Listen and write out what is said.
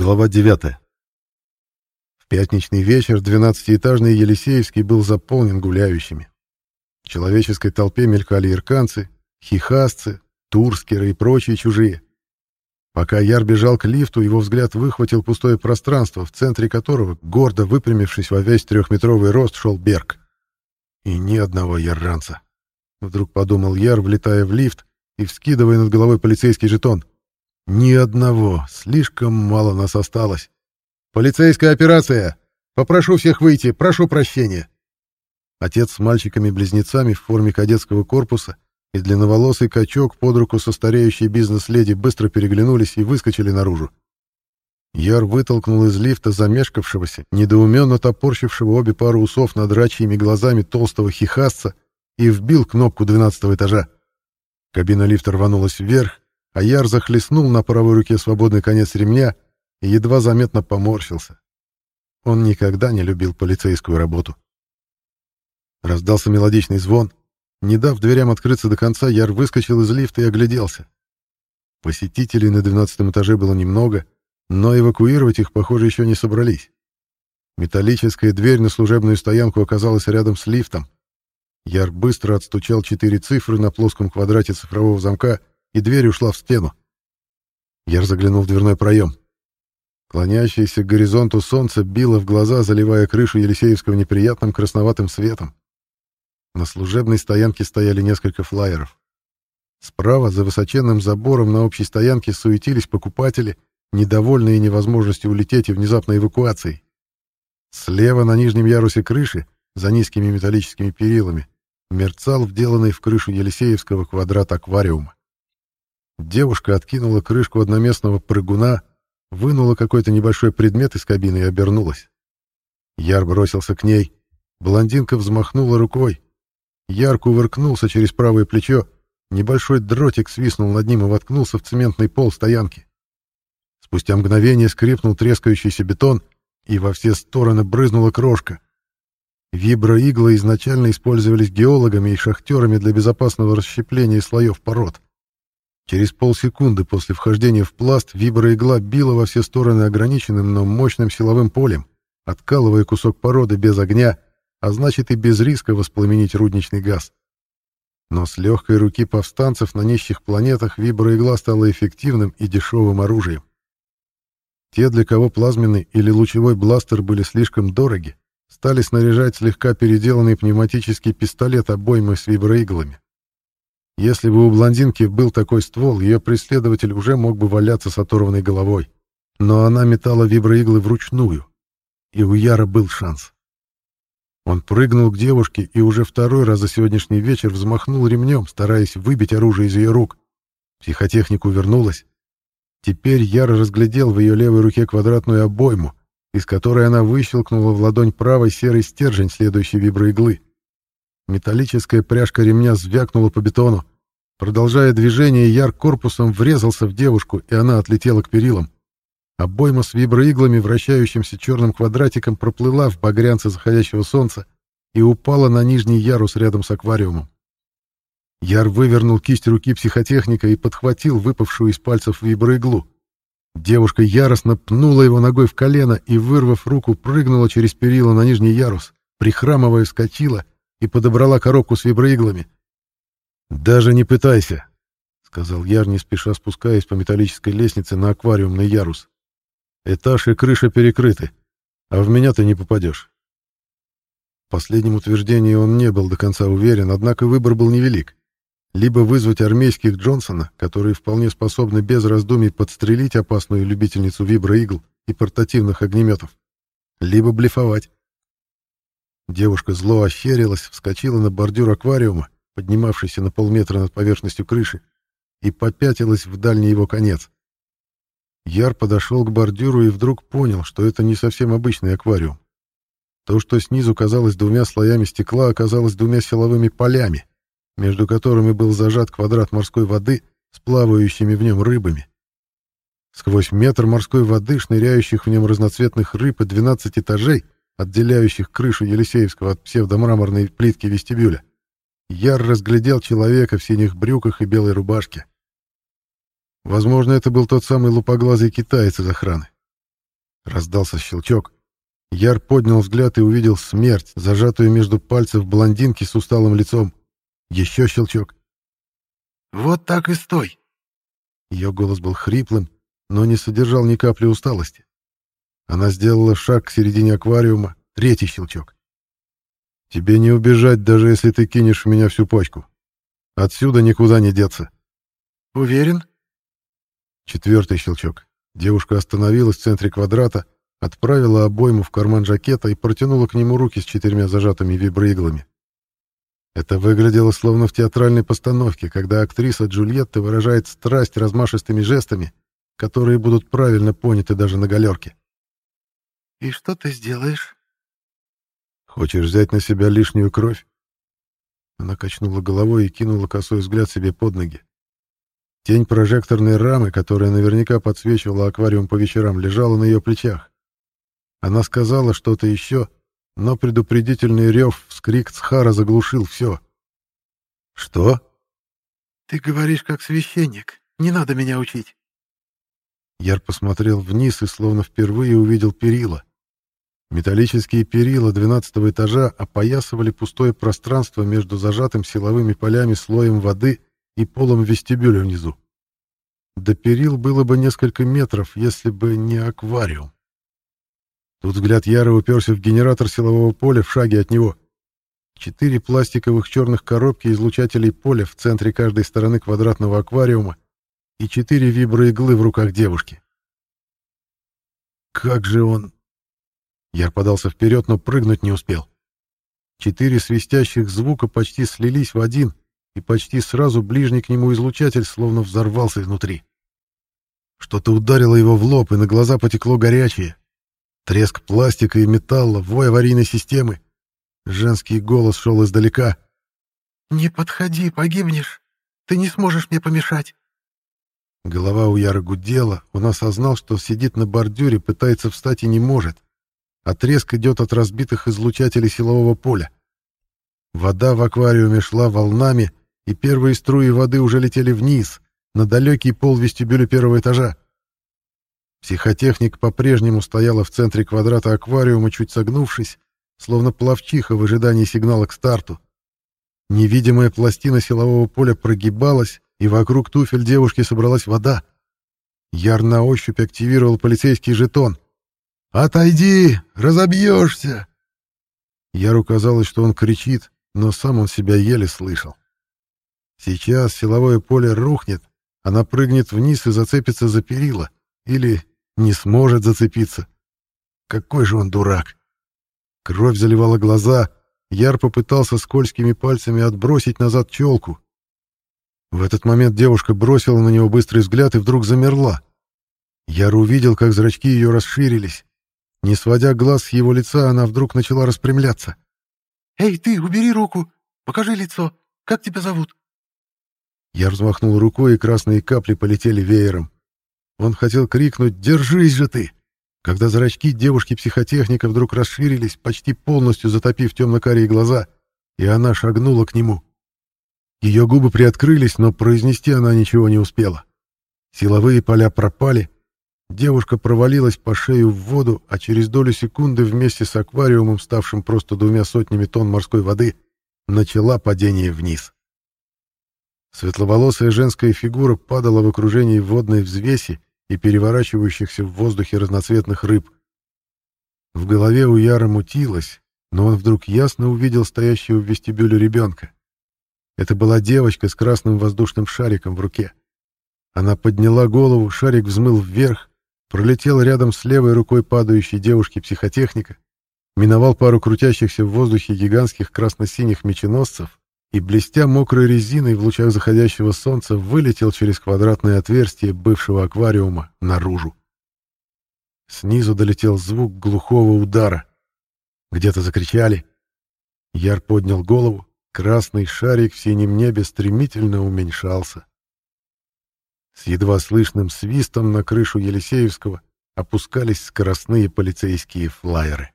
Глава 9. В пятничный вечер двенадцатиэтажный Елисеевский был заполнен гуляющими. В человеческой толпе мелькали ирканцы, хихасцы, турскеры и прочие чужие. Пока Яр бежал к лифту, его взгляд выхватил пустое пространство, в центре которого, гордо выпрямившись во весь трехметровый рост, шел Берг. И ни одного ярранца. Вдруг подумал Яр, влетая в лифт и вскидывая над головой полицейский жетон — ни одного. Слишком мало нас осталось. Полицейская операция. Попрошу всех выйти. Прошу прощения. Отец с мальчиками-близнецами в форме кадетского корпуса и длинноволосый качок под руку со стареющей бизнес-леди быстро переглянулись и выскочили наружу. Яр вытолкнул из лифта замешкавшегося, недоуменно топорщившего обе пары усов над рачьими глазами толстого хихасца и вбил кнопку двенадцатого этажа. Кабина лифта рванулась вверх, а Яр захлестнул на правой руке свободный конец ремня и едва заметно поморщился. Он никогда не любил полицейскую работу. Раздался мелодичный звон. Не дав дверям открыться до конца, Яр выскочил из лифта и огляделся. Посетителей на двенадцатом этаже было немного, но эвакуировать их, похоже, еще не собрались. Металлическая дверь на служебную стоянку оказалась рядом с лифтом. Яр быстро отстучал четыре цифры на плоском квадрате цифрового замка и дверь ушла в стену. Яр заглянул в дверной проем. Клонящееся к горизонту солнце било в глаза, заливая крышу Елисеевского неприятным красноватым светом. На служебной стоянке стояли несколько флайеров. Справа, за высоченным забором на общей стоянке, суетились покупатели, недовольные невозможностью улететь и внезапной эвакуацией. Слева на нижнем ярусе крыши, за низкими металлическими перилами, мерцал вделанный в крышу Елисеевского квадрат аквариума. Девушка откинула крышку одноместного прыгуна, вынула какой-то небольшой предмет из кабины и обернулась. Яр бросился к ней. Блондинка взмахнула рукой. Яр кувыркнулся через правое плечо. Небольшой дротик свистнул над ним и воткнулся в цементный пол стоянки. Спустя мгновение скрипнул трескающийся бетон, и во все стороны брызнула крошка. Виброиглы изначально использовались геологами и шахтерами для безопасного расщепления слоев пород. Через полсекунды после вхождения в пласт виброигла била во все стороны ограниченным, но мощным силовым полем, откалывая кусок породы без огня, а значит и без риска воспламенить рудничный газ. Но с легкой руки повстанцев на нищих планетах виброигла стала эффективным и дешевым оружием. Те, для кого плазменный или лучевой бластер были слишком дороги, стали снаряжать слегка переделанный пневматический пистолет обоймой с виброиглами. Если бы у блондинки был такой ствол, ее преследователь уже мог бы валяться с оторванной головой. Но она метала виброиглы вручную. И у Яра был шанс. Он прыгнул к девушке и уже второй раз за сегодняшний вечер взмахнул ремнем, стараясь выбить оружие из ее рук. Психотехника увернулась. Теперь Яр разглядел в ее левой руке квадратную обойму, из которой она выщелкнула в ладонь правой серый стержень следующей виброиглы. Металлическая пряжка ремня звякнула по бетону. Продолжая движение, Яр корпусом врезался в девушку, и она отлетела к перилам. Обойма с виброиглами, вращающимся черным квадратиком, проплыла в багрянце заходящего солнца и упала на нижний ярус рядом с аквариумом. Яр вывернул кисть руки психотехника и подхватил выпавшую из пальцев виброиглу. Девушка яростно пнула его ногой в колено и, вырвав руку, прыгнула через перила на нижний ярус, прихрамывая, вскочила — и подобрала коробку с виброиглами. «Даже не пытайся», — сказал Яр, не спеша спускаясь по металлической лестнице на аквариумный ярус. «Этаж и крыша перекрыты, а в меня ты не попадешь». В последнем утверждении он не был до конца уверен, однако выбор был невелик. Либо вызвать армейских Джонсона, которые вполне способны без раздумий подстрелить опасную любительницу виброигл и портативных огнеметов, либо блефовать. Девушка зло ощерилась, вскочила на бордюр аквариума, поднимавшийся на полметра над поверхностью крыши, и попятилась в дальний его конец. Яр подошел к бордюру и вдруг понял, что это не совсем обычный аквариум. То, что снизу казалось двумя слоями стекла, оказалось двумя силовыми полями, между которыми был зажат квадрат морской воды с плавающими в нем рыбами. Сквозь метр морской воды, шныряющих в нем разноцветных рыб и 12 этажей, отделяющих крышу Елисеевского от псевдомраморной плитки вестибюля, Яр разглядел человека в синих брюках и белой рубашке. Возможно, это был тот самый лупоглазый китаец из охраны. Раздался щелчок. Яр поднял взгляд и увидел смерть, зажатую между пальцев блондинки с усталым лицом. Еще щелчок. «Вот так и стой!» Ее голос был хриплым, но не содержал ни капли усталости. Она сделала шаг к середине аквариума, третий щелчок. «Тебе не убежать, даже если ты кинешь в меня всю почку. Отсюда никуда не деться». «Уверен?» Четвертый щелчок. Девушка остановилась в центре квадрата, отправила обойму в карман жакета и протянула к нему руки с четырьмя зажатыми виброиглами. Это выглядело словно в театральной постановке, когда актриса Джульетта выражает страсть размашистыми жестами, которые будут правильно поняты даже на галерке. «И что ты сделаешь?» «Хочешь взять на себя лишнюю кровь?» Она качнула головой и кинула косой взгляд себе под ноги. Тень прожекторной рамы, которая наверняка подсвечивала аквариум по вечерам, лежала на ее плечах. Она сказала что-то еще, но предупредительный рев, вскрик Цхара заглушил все. «Что?» «Ты говоришь, как священник. Не надо меня учить». Яр посмотрел вниз и словно впервые увидел перила. Металлические перила двенадцатого этажа опоясывали пустое пространство между зажатым силовыми полями слоем воды и полом вестибюля внизу. До перил было бы несколько метров, если бы не аквариум. Тут взгляд Яра уперся в генератор силового поля в шаге от него. Четыре пластиковых черных коробки излучателей поля в центре каждой стороны квадратного аквариума и четыре виброиглы в руках девушки. Как же он... Яр подался вперед, но прыгнуть не успел. Четыре свистящих звука почти слились в один, и почти сразу ближний к нему излучатель словно взорвался изнутри. Что-то ударило его в лоб, и на глаза потекло горячее. Треск пластика и металла, вой аварийной системы. Женский голос шел издалека. «Не подходи, погибнешь. Ты не сможешь мне помешать». Голова у Яра гудела, он осознал, что сидит на бордюре, пытается встать и не может. Треск идет от разбитых излучателей силового поля. Вода в аквариуме шла волнами, и первые струи воды уже летели вниз, на далекий пол вестибюля первого этажа. Психотехник по-прежнему стояла в центре квадрата аквариума, чуть согнувшись, словно плавчиха в ожидании сигнала к старту. Невидимая пластина силового поля прогибалась, и вокруг туфель девушки собралась вода. Яр на ощупь активировал полицейский жетон. «Отойди! Разобьешься!» Яру казалось, что он кричит, но сам он себя еле слышал. Сейчас силовое поле рухнет, она прыгнет вниз и зацепится за перила. Или не сможет зацепиться. Какой же он дурак! Кровь заливала глаза, Яр попытался скользкими пальцами отбросить назад челку. В этот момент девушка бросила на него быстрый взгляд и вдруг замерла. Яр увидел, как зрачки ее расширились. Не сводя глаз с его лица, она вдруг начала распрямляться. «Эй, ты, убери руку! Покажи лицо! Как тебя зовут?» Я взмахнул рукой, и красные капли полетели веером. Он хотел крикнуть «Держись же ты!», когда зрачки девушки-психотехника вдруг расширились, почти полностью затопив темно-карие глаза, и она шагнула к нему. Ее губы приоткрылись, но произнести она ничего не успела. Силовые поля пропали, девушка провалилась по шею в воду, а через долю секунды вместе с аквариумом, ставшим просто двумя сотнями тонн морской воды, начала падение вниз. Светловолосая женская фигура падала в окружении водной взвеси, и переворачивающихся в воздухе разноцветных рыб. В голове у Яра мутилось, но он вдруг ясно увидел стоящего в вестибюле ребенка. Это была девочка с красным воздушным шариком в руке. Она подняла голову, шарик взмыл вверх, пролетел рядом с левой рукой падающей девушки-психотехника, миновал пару крутящихся в воздухе гигантских красно-синих меченосцев и, блестя мокрой резиной в лучах заходящего солнца, вылетел через квадратное отверстие бывшего аквариума наружу. Снизу долетел звук глухого удара. Где-то закричали. Яр поднял голову. Красный шарик в синем небе стремительно уменьшался. С едва слышным свистом на крышу Елисеевского опускались скоростные полицейские флайеры.